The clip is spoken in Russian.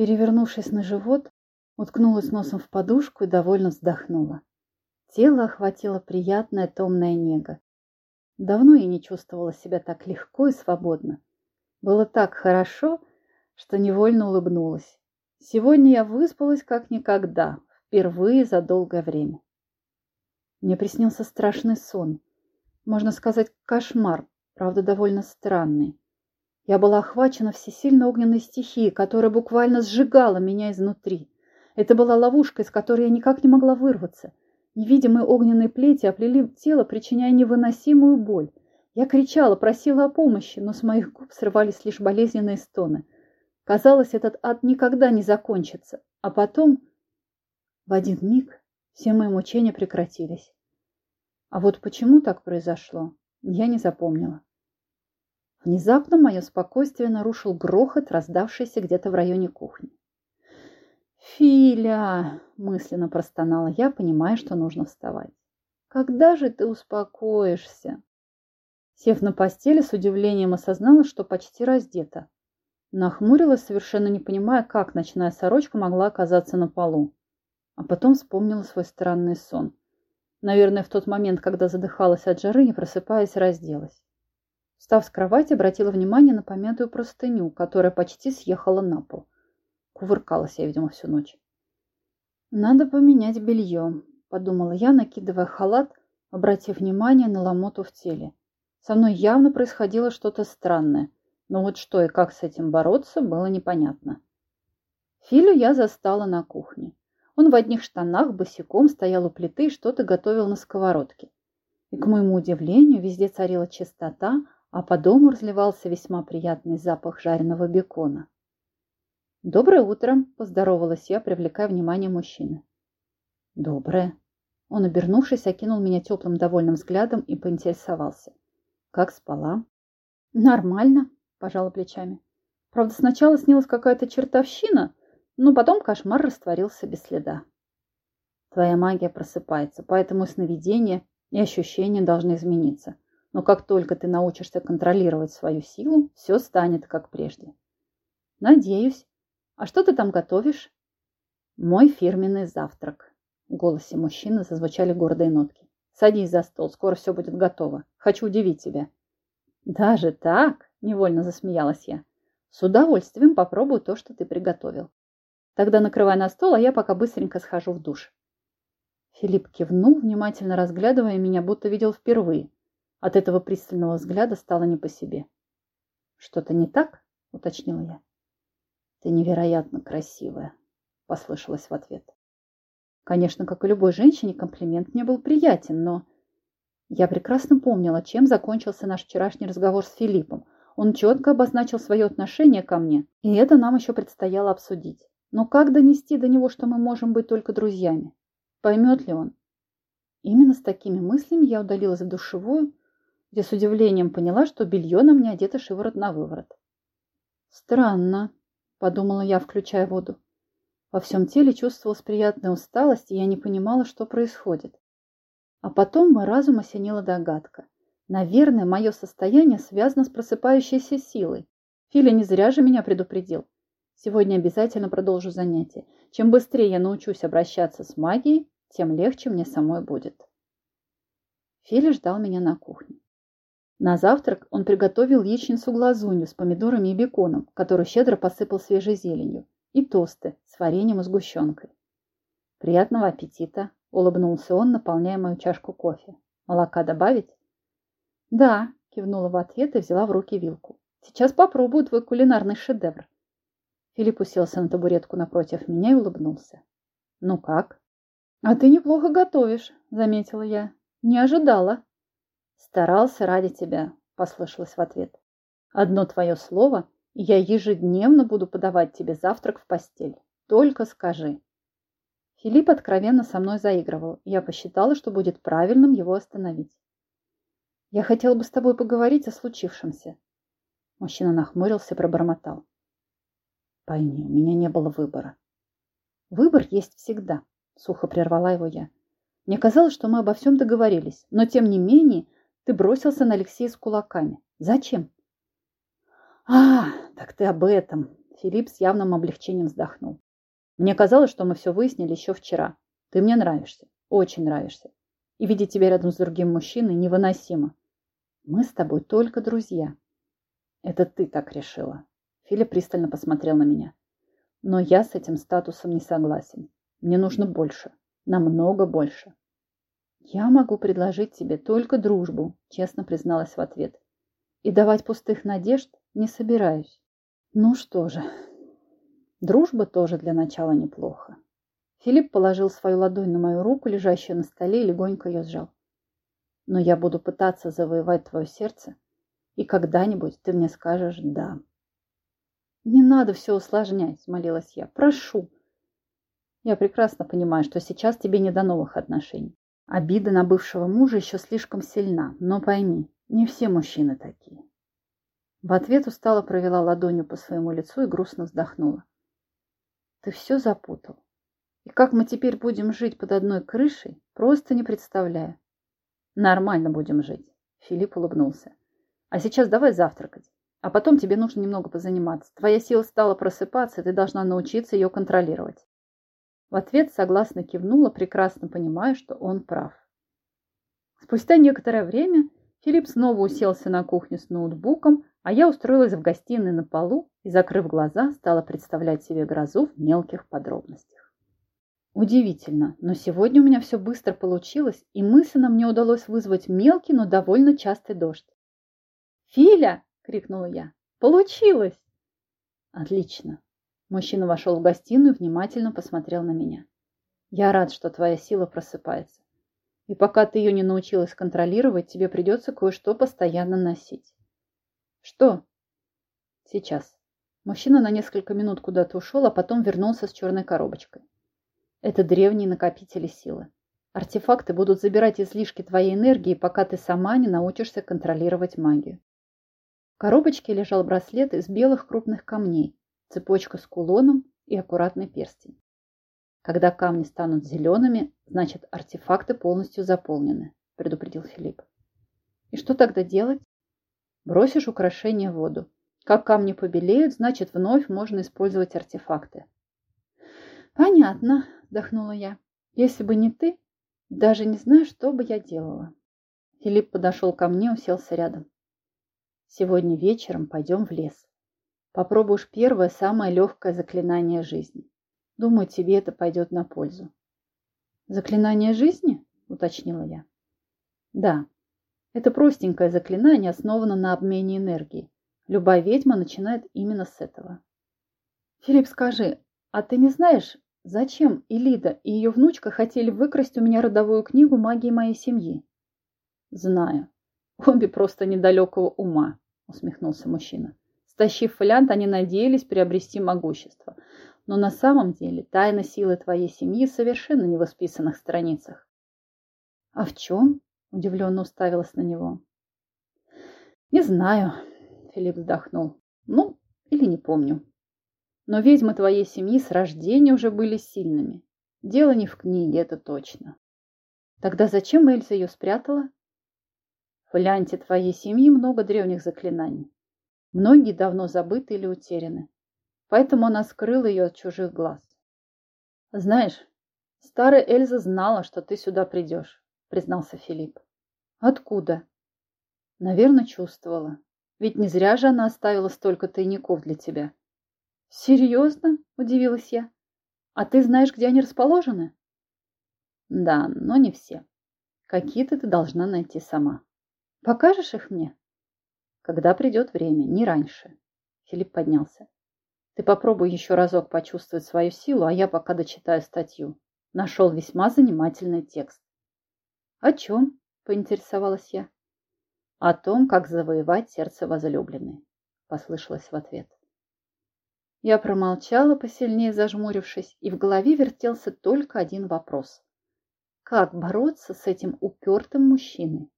Перевернувшись на живот, уткнулась носом в подушку и довольно вздохнула. Тело охватило приятная томная нега. Давно я не чувствовала себя так легко и свободно. Было так хорошо, что невольно улыбнулась. Сегодня я выспалась как никогда, впервые за долгое время. Мне приснился страшный сон. Можно сказать, кошмар, правда, довольно странный. Я была охвачена всесильно огненной стихией, которая буквально сжигала меня изнутри. Это была ловушка, из которой я никак не могла вырваться. Невидимые огненные плети оплели тело, причиняя невыносимую боль. Я кричала, просила о помощи, но с моих губ срывались лишь болезненные стоны. Казалось, этот ад никогда не закончится. А потом, в один миг, все мои мучения прекратились. А вот почему так произошло, я не запомнила. Внезапно мое спокойствие нарушил грохот, раздавшийся где-то в районе кухни. «Филя!» – мысленно простонала я, понимая, что нужно вставать. «Когда же ты успокоишься?» Сев на постели, с удивлением осознала, что почти раздета. Нахмурилась, совершенно не понимая, как ночная сорочка могла оказаться на полу. А потом вспомнила свой странный сон. Наверное, в тот момент, когда задыхалась от жары, не просыпаясь, разделась. Встав с кровати, обратила внимание на помятую простыню, которая почти съехала на пол. Кувыркалась я, видимо, всю ночь. «Надо поменять белье», – подумала я, накидывая халат, обратив внимание на ломоту в теле. Со мной явно происходило что-то странное, но вот что и как с этим бороться, было непонятно. Филю я застала на кухне. Он в одних штанах босиком стоял у плиты и что-то готовил на сковородке. И, к моему удивлению, везде царила чистота, а по дому разливался весьма приятный запах жареного бекона. «Доброе утро!» – поздоровалась я, привлекая внимание мужчины. «Доброе!» Он, обернувшись, окинул меня теплым довольным взглядом и поинтересовался. «Как спала?» «Нормально», – пожала плечами. «Правда, сначала снилась какая-то чертовщина, но потом кошмар растворился без следа». «Твоя магия просыпается, поэтому сновидения и ощущения должны измениться. Но как только ты научишься контролировать свою силу, все станет как прежде. Надеюсь. А что ты там готовишь? Мой фирменный завтрак. В голосе мужчины зазвучали гордые нотки. Садись за стол, скоро все будет готово. Хочу удивить тебя. Даже так? Невольно засмеялась я. С удовольствием попробую то, что ты приготовил. Тогда накрывай на стол, а я пока быстренько схожу в душ. Филипп кивнул, внимательно разглядывая меня, будто видел впервые. От этого пристального взгляда стало не по себе. «Что-то не так?» – уточнила я. «Ты невероятно красивая», – послышалось в ответ. Конечно, как и любой женщине, комплимент мне был приятен, но... Я прекрасно помнила, чем закончился наш вчерашний разговор с Филиппом. Он четко обозначил свое отношение ко мне, и это нам еще предстояло обсудить. Но как донести до него, что мы можем быть только друзьями? Поймет ли он? Именно с такими мыслями я удалилась в душевую, где с удивлением поняла, что белье на мне одето шиворот на выворот. «Странно», — подумала я, включая воду. Во всем теле чувствовалась приятная усталость, и я не понимала, что происходит. А потом мой разум осенила догадка. Наверное, мое состояние связано с просыпающейся силой. Филя не зря же меня предупредил. Сегодня обязательно продолжу занятие. Чем быстрее я научусь обращаться с магией, тем легче мне самой будет. Филя ждал меня на кухне. На завтрак он приготовил яичницу-глазунью с помидорами и беконом, который щедро посыпал свежей зеленью, и тосты с вареньем и сгущенкой. «Приятного аппетита!» – улыбнулся он, наполняя мою чашку кофе. «Молока добавить?» «Да», – кивнула в ответ и взяла в руки вилку. «Сейчас попробую твой кулинарный шедевр». Филипп уселся на табуретку напротив меня и улыбнулся. «Ну как?» «А ты неплохо готовишь», – заметила я. «Не ожидала». «Старался ради тебя», – послышалось в ответ. «Одно твое слово, и я ежедневно буду подавать тебе завтрак в постель. Только скажи». Филипп откровенно со мной заигрывал, и я посчитала, что будет правильным его остановить. «Я хотел бы с тобой поговорить о случившемся». Мужчина нахмурился и пробормотал. «Пойми, у меня не было выбора». «Выбор есть всегда», — сухо прервала его я. «Мне казалось, что мы обо всем договорились, но тем не менее ты бросился на Алексея с кулаками. Зачем? А, так ты об этом. Филипп с явным облегчением вздохнул. Мне казалось, что мы все выяснили еще вчера. Ты мне нравишься. Очень нравишься. И видеть тебя рядом с другим мужчиной невыносимо. Мы с тобой только друзья. Это ты так решила. Филипп пристально посмотрел на меня. Но я с этим статусом не согласен. Мне нужно больше. Намного больше. Я могу предложить тебе только дружбу, честно призналась в ответ. И давать пустых надежд не собираюсь. Ну что же, дружба тоже для начала неплохо. Филипп положил свою ладонь на мою руку, лежащую на столе, и легонько ее сжал. Но я буду пытаться завоевать твое сердце, и когда-нибудь ты мне скажешь «да». «Не надо все усложнять», — молилась я. «Прошу». Я прекрасно понимаю, что сейчас тебе не до новых отношений. Обида на бывшего мужа еще слишком сильна, но пойми, не все мужчины такие. В ответ устало провела ладонью по своему лицу и грустно вздохнула. Ты все запутал. И как мы теперь будем жить под одной крышей, просто не представляю. Нормально будем жить. Филипп улыбнулся. А сейчас давай завтракать. А потом тебе нужно немного позаниматься. Твоя сила стала просыпаться, ты должна научиться ее контролировать. В ответ согласно кивнула, прекрасно понимая, что он прав. Спустя некоторое время Филипп снова уселся на кухню с ноутбуком, а я устроилась в гостиной на полу и, закрыв глаза, стала представлять себе грозу в мелких подробностях. Удивительно, но сегодня у меня все быстро получилось, и мысленно мне удалось вызвать мелкий, но довольно частый дождь. «Филя!» — крикнула я. «Получилось!» «Отлично!» Мужчина вошел в гостиную и внимательно посмотрел на меня. «Я рад, что твоя сила просыпается. И пока ты ее не научилась контролировать, тебе придется кое-что постоянно носить. Что? Сейчас. Мужчина на несколько минут куда-то ушел, а потом вернулся с черной коробочкой. Это древние накопители силы. Артефакты будут забирать излишки твоей энергии, пока ты сама не научишься контролировать магию. В коробочке лежал браслет из белых крупных камней, цепочка с кулоном и аккуратный перстень. Когда камни станут зелеными, значит артефакты полностью заполнены, предупредил Филипп. И что тогда делать? Бросишь украшение в воду. Как камни побелеют, значит вновь можно использовать артефакты. Понятно, вздохнула я. Если бы не ты, даже не знаю, что бы я делала. Филипп подошел ко мне, уселся рядом. Сегодня вечером пойдем в лес. Попробуешь первое, самое легкое заклинание жизни. Думаю, тебе это пойдет на пользу. Заклинание жизни? Уточнила я. Да, это простенькое заклинание основано на обмене энергии. Любая ведьма начинает именно с этого. Филипп, скажи, а ты не знаешь, зачем Элида и ее внучка хотели выкрасть у меня родовую книгу магии моей семьи? Знаю. Обе просто недалекого ума, усмехнулся мужчина. Стащив фолиант, они надеялись приобрести могущество. Но на самом деле тайна силы твоей семьи совершенно не в исписанных страницах. А в чем? Удивленно уставилась на него. Не знаю, Филипп вздохнул. Ну, или не помню. Но ведьмы твоей семьи с рождения уже были сильными. Дело не в книге, это точно. Тогда зачем Эльза ее спрятала? В фолианте твоей семьи много древних заклинаний. Многие давно забыты или утеряны. Поэтому она скрыла ее от чужих глаз. Знаешь, старая Эльза знала, что ты сюда придешь признался Филипп. Откуда? Наверное, чувствовала. Ведь не зря же она оставила столько тайников для тебя. Серьезно? Удивилась я. А ты знаешь, где они расположены? Да, но не все. Какие-то ты должна найти сама. Покажешь их мне? Когда придет время, не раньше. Филипп поднялся. Ты попробуй еще разок почувствовать свою силу, а я пока дочитаю статью. Нашел весьма занимательный текст. «О чем?» – поинтересовалась я. «О том, как завоевать сердце возлюбленной», – послышалось в ответ. Я промолчала, посильнее зажмурившись, и в голове вертелся только один вопрос. Как бороться с этим упертым мужчиной?